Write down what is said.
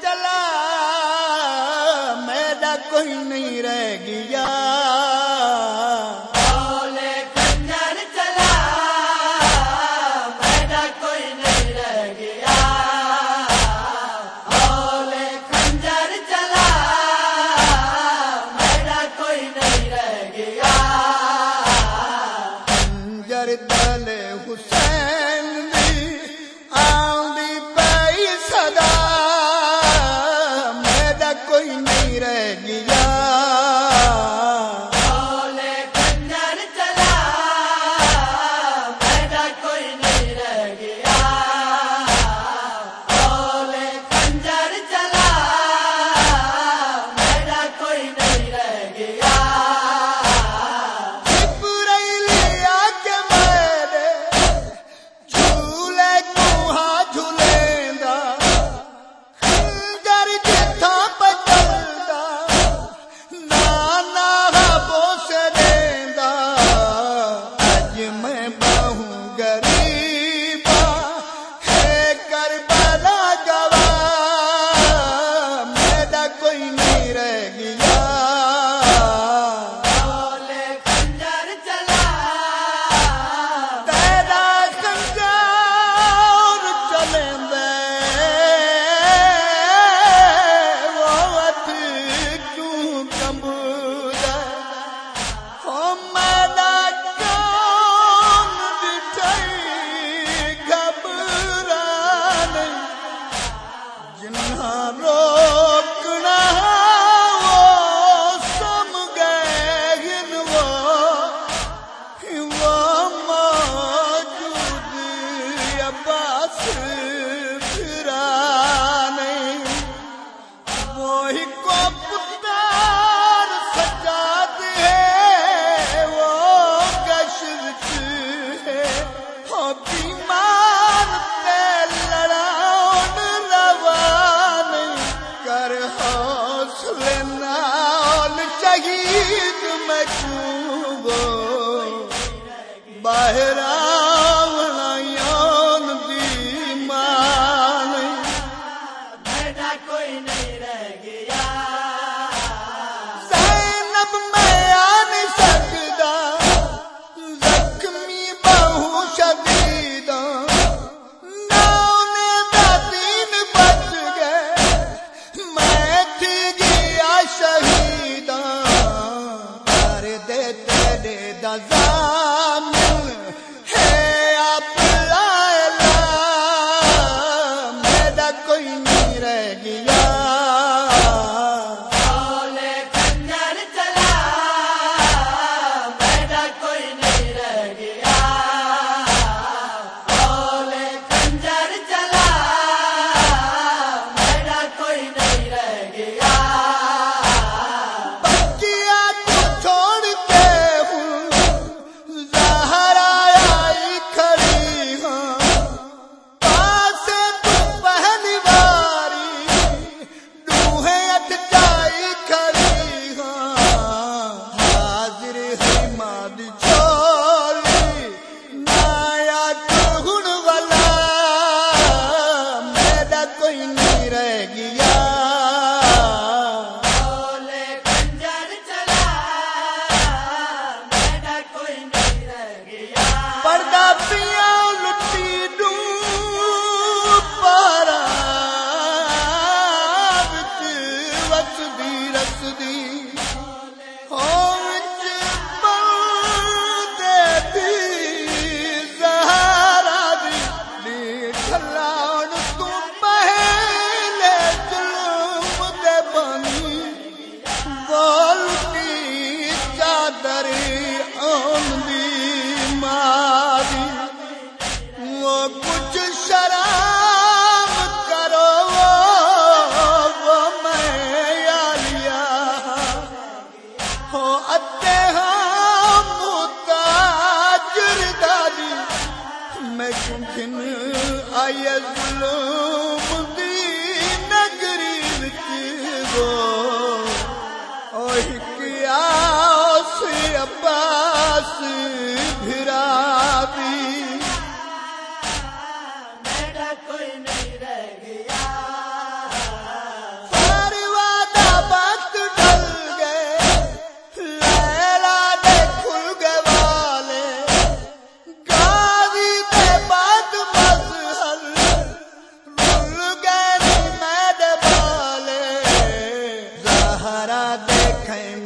چلا میرا کوئی نہیں رہ گیا۔ دیا میں بہوں گر بچ پردہ آئے ظلم چہرہ دیکھیں